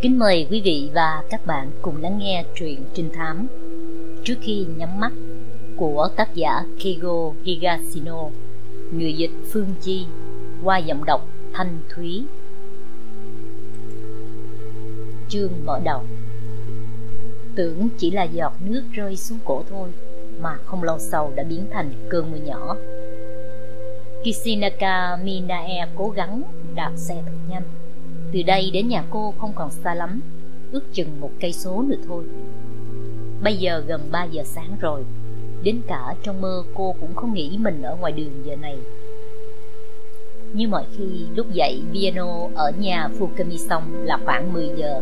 Kính mời quý vị và các bạn cùng lắng nghe truyện trinh thám Trước khi nhắm mắt của tác giả Keigo Higashino, Người dịch Phương Chi, qua giọng đọc Thanh Thúy. Chương mở đầu. Tưởng chỉ là giọt nước rơi xuống cổ thôi Mà không lâu sau đã biến thành cơn mưa nhỏ. Kishinaka Minae cố gắng đạp xe thật nhanh từ đây đến nhà cô không còn xa lắm, ước chừng một cây số nữa thôi. Bây giờ gần ba giờ sáng rồi, đến cả trong mơ cô cũng không nghĩ mình ở ngoài đường giờ này. Như mọi khi, lúc dậy piano ở nhà Fukami xong là khoảng 10 giờ.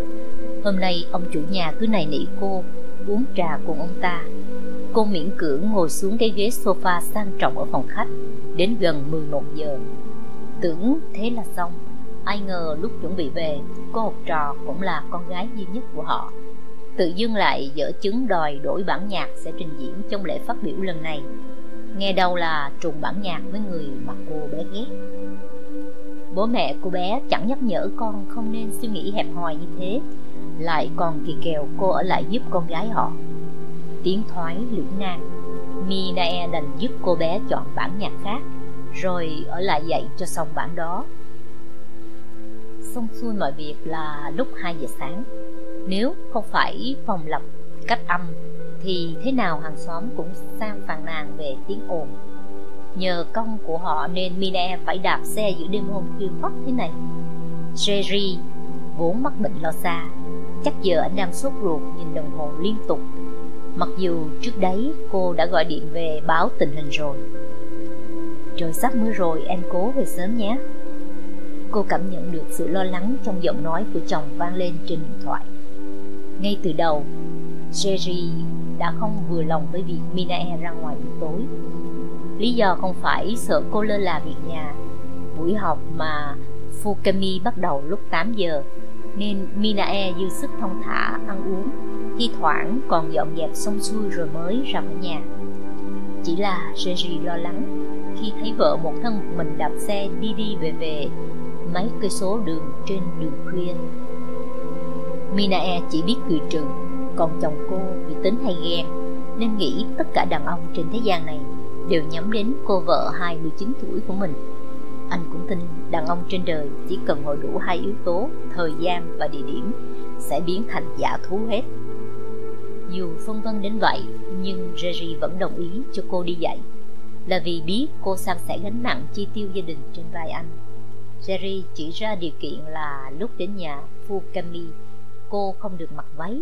Hôm nay ông chủ nhà cứ này nỉ cô, uống trà cùng ông ta. Cô miễn cưỡng ngồi xuống cái ghế sofa sang trọng ở phòng khách, đến gần 11 giờ. Tưởng thế là xong ai ngờ lúc chuẩn bị về, cô học trò cũng là con gái duy nhất của họ. Tự dưng lại dở chứng đòi đổi bản nhạc sẽ trình diễn trong lễ phát biểu lần này. Nghe đâu là trùng bản nhạc với người mà cô bé ghét. Bố mẹ cô bé chẳng nhắc nhở con không nên suy nghĩ hẹp hòi như thế. Lại còn kỳ kèo cô ở lại giúp con gái họ. Tiếng thoái lưỡng nan. Minae đành giúp cô bé chọn bản nhạc khác, rồi ở lại dạy cho xong bản đó xong xuôi mọi việc là lúc 2 giờ sáng. Nếu không phải phòng lập cách âm, Thì thế nào hàng xóm cũng sang phàn nàn về tiếng ồn. Nhờ công của họ nên Mine phải đạp xe giữa đêm hôm khuya khoắt thế này. Jerry vốn mắc bệnh lo xa, Chắc giờ anh đang sốt ruột nhìn đồng hồ liên tục. Mặc dù trước đấy cô đã gọi điện về báo tình hình rồi. Trời sắp mưa rồi, em cố về sớm nhé. Cô cảm nhận được sự lo lắng trong giọng nói của chồng vang lên trên điện thoại. Ngay từ đầu, Jerry đã không vừa lòng với việc Minae ra ngoài buổi tối. Lý do không phải sợ cô lơ là việc nhà. Buổi học mà Fukami bắt đầu lúc 8 giờ, nên Minae dư sức thông thả ăn uống, thi thoảng còn dọn dẹp xong xuôi rồi mới ra khỏi nhà. Chỉ là Jerry lo lắng khi thấy vợ một thân một mình đạp xe đi đi về về mấy cây số đường trên đường khuya. Minae chỉ biết cười trừ, Còn chồng cô vì tính hay ghen, Nên nghĩ tất cả đàn ông trên thế gian này Đều nhắm đến cô vợ 29 tuổi của mình. Anh cũng tin đàn ông trên đời chỉ cần hội đủ hai yếu tố, Thời gian và địa điểm Sẽ biến thành giả thú hết. Dù phân vân đến vậy, Nhưng Jerry vẫn đồng ý cho cô đi dạy, Là vì biết cô san sẻ gánh nặng chi tiêu gia đình trên vai anh. Jerry chỉ ra điều kiện là lúc đến nhà Fukami, cô không được mặc váy.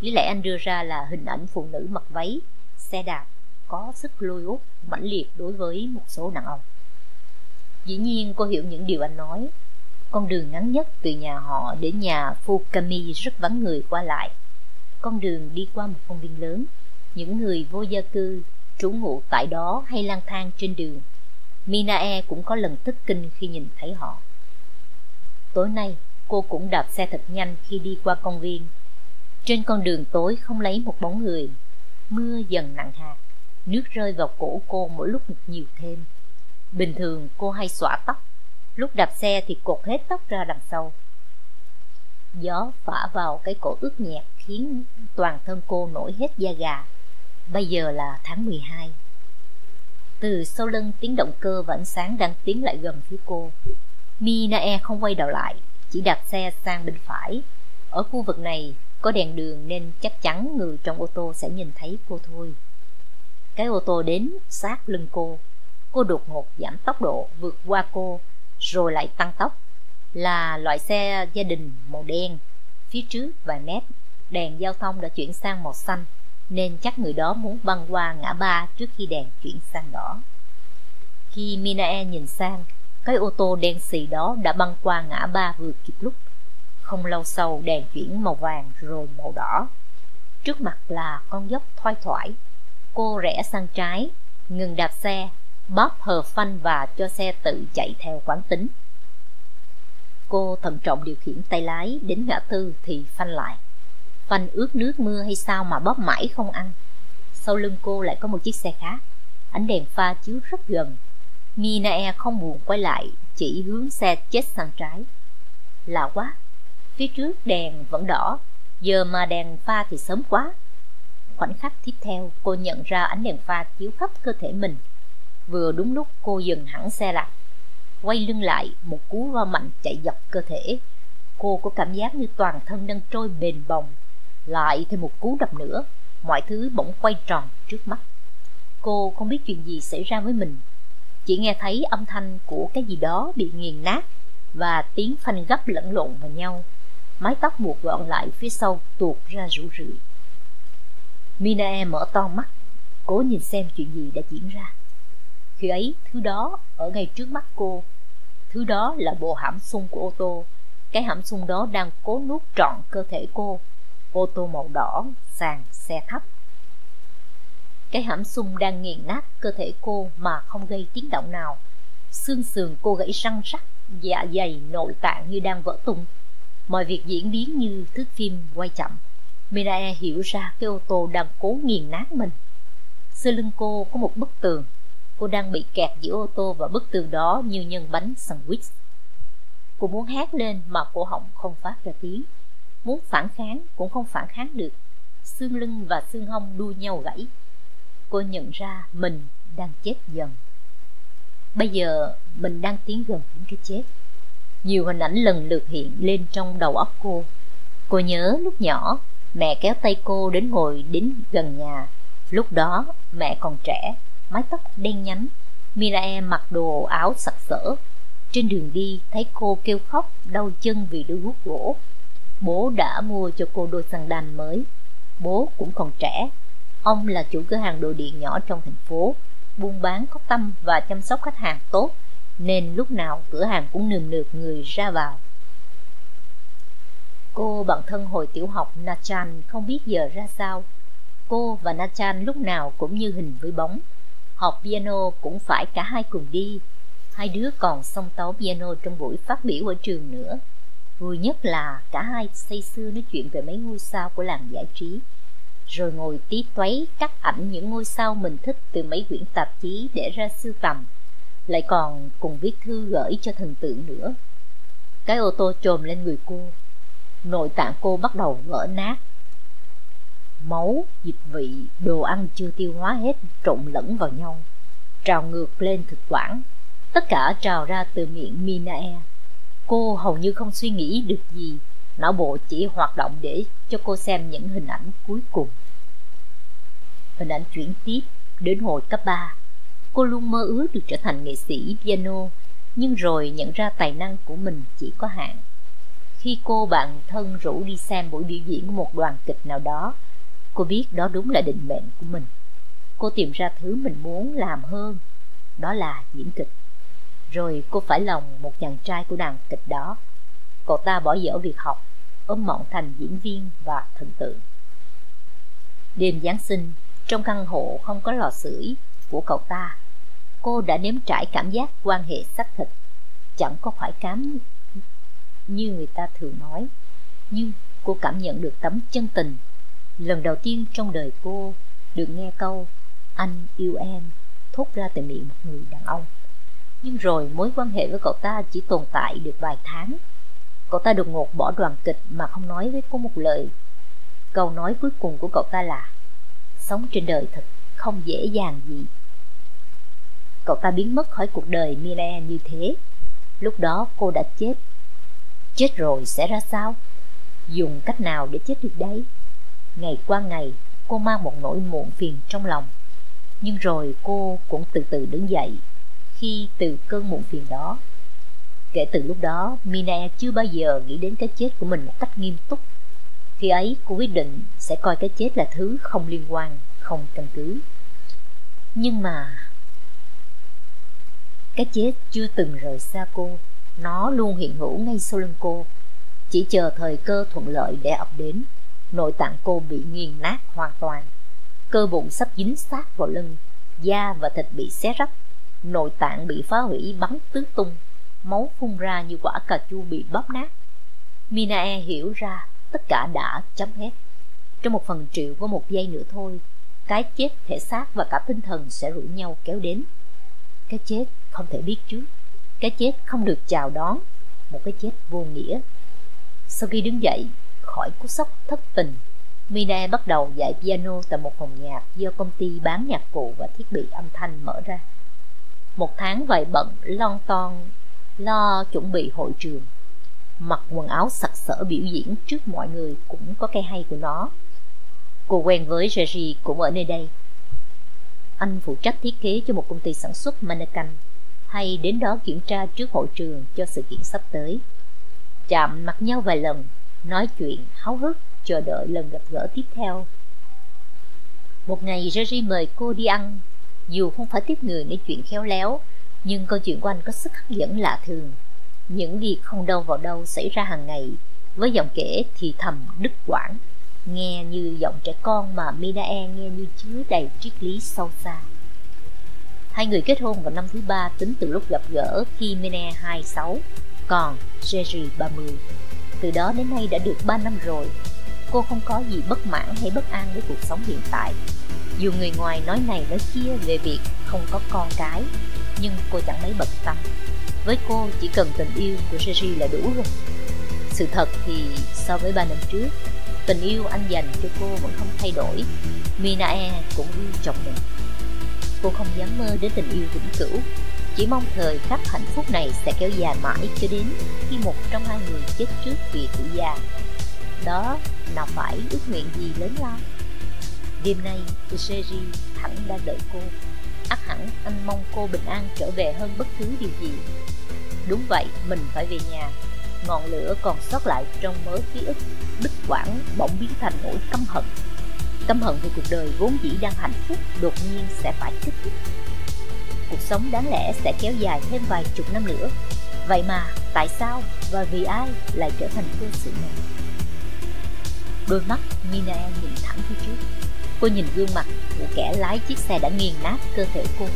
Lý lẽ anh đưa ra là hình ảnh phụ nữ mặc váy, xe đạp, có sức lôi út mãnh liệt đối với một số đàn ông. Dĩ nhiên cô hiểu những điều anh nói. Con đường ngắn nhất từ nhà họ đến nhà Fukami rất vắng người qua lại. Con đường đi qua một công viên lớn. Những người vô gia cư trú ngụ tại đó hay lang thang trên đường Minae cũng có lần tức kinh khi nhìn thấy họ. Tối nay, cô cũng đạp xe thật nhanh khi đi qua công viên. Trên con đường tối không lấy một bóng người. Mưa dần nặng hạt, nước rơi vào cổ cô mỗi lúc một nhiều thêm. Bình thường cô hay xõa tóc, lúc đạp xe thì cột hết tóc ra đằng sau. Gió phả vào cái cổ ướt nhẹt khiến toàn thân cô nổi hết da gà. Bây giờ là tháng 12 từ sau lưng tiếng động cơ và ánh sáng đang tiến lại gần phía cô. Minae không quay đầu lại, Chỉ đạp xe sang bên phải. Ở khu vực này, có đèn đường nên chắc chắn người trong ô tô sẽ nhìn thấy cô thôi. Cái ô tô đến sát lưng cô. Cô đột ngột giảm tốc độ, vượt qua cô, Rồi lại tăng tốc. Là loại xe gia đình màu đen. Phía trước vài mét, Đèn giao thông đã chuyển sang màu xanh nên chắc người đó muốn băng qua ngã ba trước khi đèn chuyển sang đỏ. Khi Minae nhìn sang, cái ô tô đen xì đó đã băng qua ngã ba vừa kịp lúc. Không lâu sau đèn chuyển màu vàng rồi màu đỏ. Trước mặt là con dốc thoai thoải. Cô rẽ sang trái, ngừng đạp xe, bóp hờ phanh và cho xe tự chạy theo quán tính. Cô thận trọng điều khiển tay lái đến ngã tư thì phanh lại. Phanh ướt nước mưa hay sao mà bóp mãi không ăn Sau lưng cô lại có một chiếc xe khác Ánh đèn pha chiếu rất gần Minae không buồn quay lại Chỉ hướng xe chết sang trái Lạ quá Phía trước đèn vẫn đỏ, giờ mà đèn pha thì sớm quá. Khoảnh khắc tiếp theo, cô nhận ra ánh đèn pha chiếu khắp cơ thể mình. Vừa đúng lúc cô dừng hẳn xe lại, quay lưng lại, một cú va mạnh chạy dọc cơ thể. Cô có cảm giác như toàn thân đang trôi bền bồng. Lại thêm một cú đập nữa, mọi thứ bỗng quay tròn trước mắt. Cô không biết chuyện gì xảy ra với mình, chỉ nghe thấy âm thanh của cái gì đó bị nghiền nát và tiếng phanh gấp lẫn lộn vào nhau. Mái tóc buộc gọn lại phía sau tuột ra rủ rượi. Minae mở to mắt, cố nhìn xem chuyện gì đã diễn ra. Khi ấy, thứ đó ở ngay trước mắt cô. Thứ đó là bộ hãm xung của ô tô. Cái hãm xung đó đang cố nuốt trọn cơ thể cô. Ô tô màu đỏ, sàn, xe thấp. Cái hãm xung đang nghiền nát cơ thể cô mà không gây tiếng động nào. Xương sườn cô gãy răng rắc, dạ dày nội tạng như đang vỡ tung. Mọi việc diễn biến như thước phim quay chậm. Minae hiểu ra cái ô tô đang cố nghiền nát mình. Sau lưng cô có một bức tường. Cô đang bị kẹt giữa ô tô và bức tường đó như nhân bánh sandwich. Cô muốn hét lên mà cổ họng không phát ra tiếng. Muốn phản kháng cũng không phản kháng được. Xương lưng và xương hông đua nhau gãy. Cô nhận ra mình đang chết dần. Bây giờ mình đang tiến gần đến cái chết. Nhiều hình ảnh lần lượt hiện lên trong đầu óc cô. Cô nhớ lúc nhỏ Mẹ kéo tay cô đến ngồi đến gần nhà. Lúc đó mẹ còn trẻ, mái tóc đen nhánh. Mirae mặc đồ áo sặc sỡ. Trên đường đi thấy cô kêu khóc đau chân vì đôi guốc gỗ. Bố đã mua cho cô đôi xăng đàn mới. Bố cũng còn trẻ. Ông là chủ cửa hàng đồ điện nhỏ trong thành phố. Buôn bán có tâm và chăm sóc khách hàng tốt. Nên lúc nào cửa hàng cũng nườm nượp người ra vào. Cô bạn thân hồi tiểu học Nachan không biết giờ ra sao. Cô và Nachan lúc nào cũng như hình với bóng. Học piano cũng phải cả hai cùng đi. Hai đứa còn song tấu piano trong buổi phát biểu ở trường nữa. Vui nhất là cả hai say sưa nói chuyện về mấy ngôi sao của làng giải trí. Rồi ngồi tí toáy cắt ảnh những ngôi sao mình thích từ mấy quyển tạp chí để ra sưu tầm. Lại còn cùng viết thư gửi cho thần tượng nữa. Cái ô tô trồm lên người cô nội tạng cô bắt đầu vỡ nát. Máu, dịch vị, đồ ăn chưa tiêu hóa hết trộn lẫn vào nhau, trào ngược lên thực quản. Tất cả trào ra từ miệng Minae. Cô hầu như không suy nghĩ được gì, não bộ chỉ hoạt động để cho cô xem những hình ảnh cuối cùng. Hình ảnh chuyển tiếp đến hồi cấp 3. Cô luôn mơ ước được trở thành nghệ sĩ piano, nhưng rồi nhận ra tài năng của mình chỉ có hạn khi cô bạn thân rủ đi xem buổi biểu diễn của một đoàn kịch nào đó cô biết đó đúng là định mệnh của mình cô tìm ra thứ mình muốn làm hơn đó là diễn kịch rồi cô phải lòng một chàng trai của đàn kịch đó. Cậu ta bỏ dở việc học, ôm mộng thành diễn viên và thần tượng. Đêm giáng sinh, trong căn hộ không có lò sưởi của cậu ta, cô đã nếm trải cảm giác quan hệ xác thịt. Chẳng có khoái cảm như người ta thường nói, nhưng cô cảm nhận được tấm chân tình. Lần đầu tiên trong đời cô được nghe câu, anh yêu em, thốt ra từ miệng một người đàn ông nhưng rồi mối quan hệ với cậu ta chỉ tồn tại được vài tháng cậu ta đột ngột bỏ đoàn kịch mà không nói với cô một lời câu nói cuối cùng của cậu ta là sống trên đời thật không dễ dàng gì cậu ta biến mất khỏi cuộc đời Mine như thế lúc đó cô đã chết Chết rồi sẽ ra sao? Dùng cách nào để chết được đấy? Ngày qua ngày, cô mang một nỗi muộn phiền trong lòng. Nhưng rồi cô cũng từ từ đứng dậy khi từ cơn muộn phiền đó. Kể từ lúc đó, Mina chưa bao giờ nghĩ đến cái chết của mình một cách nghiêm túc. Khi ấy, cô quyết định sẽ coi cái chết là thứ không liên quan, không căn cứ. Nhưng mà cái chết chưa từng rời xa cô nó luôn hiện hữu ngay sau lưng cô Chỉ chờ thời cơ thuận lợi để ập đến Nội tạng cô bị nghiền nát hoàn toàn Cơ bụng sắp dính sát vào lưng Da và thịt bị xé rách Nội tạng bị phá hủy bắn tứ tung. Máu phun ra như quả cà chua bị bóp nát. Minae hiểu ra tất cả đã chấm hết. Trong một phần triệu của một giây nữa thôi Cái chết thể xác và cả tinh thần sẽ rủ nhau kéo đến. Cái chết không thể biết trước. Cái chết không được chào đón. Một cái chết vô nghĩa. Sau khi đứng dậy khỏi cú sốc thất tình, Mina bắt đầu dạy piano tại một phòng nhạc do công ty bán nhạc cụ và thiết bị âm thanh mở ra. Một tháng vài bận lon ton lo chuẩn bị hội trường. Mặc quần áo sặc sỡ biểu diễn trước mọi người cũng có cái hay của nó. Cô quen với Jerry cũng ở nơi đây. Anh phụ trách thiết kế cho một công ty sản xuất mannequin hay đến đó kiểm tra trước hội trường cho sự kiện sắp tới. Chạm mặt nhau vài lần, nói chuyện háo hức, chờ đợi lần gặp gỡ tiếp theo. Một ngày Jerry mời cô đi ăn, dù không phải tiếp người nói chuyện khéo léo, nhưng câu chuyện của anh có sức hấp dẫn lạ thường. Những việc không đâu vào đâu xảy ra hàng ngày, với giọng kể thì thầm đứt quãng, nghe như giọng trẻ con mà Minae nghe như chứa đầy triết lý sâu xa. Hai người kết hôn vào năm thứ ba tính từ lúc gặp gỡ khi Mene 26, còn Jerry 30. Từ đó đến nay đã được 3 năm rồi. Cô không có gì bất mãn hay bất an với cuộc sống hiện tại. Dù người ngoài nói này nói kia về việc không có con cái, nhưng cô chẳng mấy bận tâm. Với cô chỉ cần tình yêu của Jerry là đủ rồi. Sự thật thì so với 3 năm trước, tình yêu anh dành cho cô vẫn không thay đổi. Minae cũng yêu chồng mình cô không dám mơ đến tình yêu vĩnh cửu chỉ mong thời khắc hạnh phúc này sẽ kéo dài mãi cho đến khi một trong hai người chết trước vì tuổi già đó nào phải ước nguyện gì lớn lao đêm nay Seri hẳn đang đợi cô ắt hẳn, anh mong cô bình an trở về hơn bất cứ điều gì đúng vậy, mình phải về nhà ngọn lửa còn sót lại trong mớ ký ức, đứt quãng, bỗng biến thành nỗi căm hận Căm hận về cuộc đời vốn dĩ đang hạnh phúc, đột nhiên sẽ phải kết thúc. Cuộc sống đáng lẽ sẽ kéo dài thêm vài chục năm nữa. Vậy mà, tại sao và vì ai lại trở thành cơ sự này? Đôi mắt Mina nhìn thẳng phía trước. Cô nhìn gương mặt của kẻ lái chiếc xe đã nghiền nát cơ thể cô.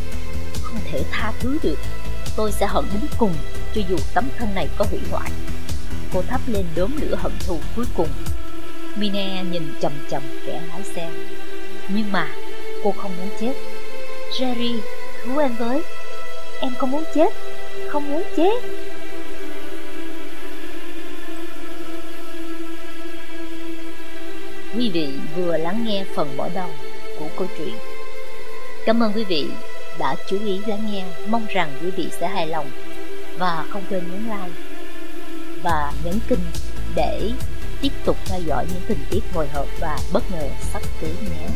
Không thể tha thứ được. Tôi sẽ hận đến cùng cho dù tấm thân này có hủy hoại. Cô thắp lên đốm lửa hận thù cuối cùng Mine nhìn chầm chầm kẻ lái xe Nhưng mà cô không muốn chết Jerry, cứu em với Em không muốn chết Không muốn chết Quý vị vừa lắng nghe phần mở đầu của câu chuyện. Cảm ơn quý vị đã chú ý lắng nghe. Mong rằng quý vị sẽ hài lòng Và không quên nhấn like Và nhấn kênh để tiếp tục theo dõi những tình tiết hồi hộp và bất ngờ sắp tới nhé.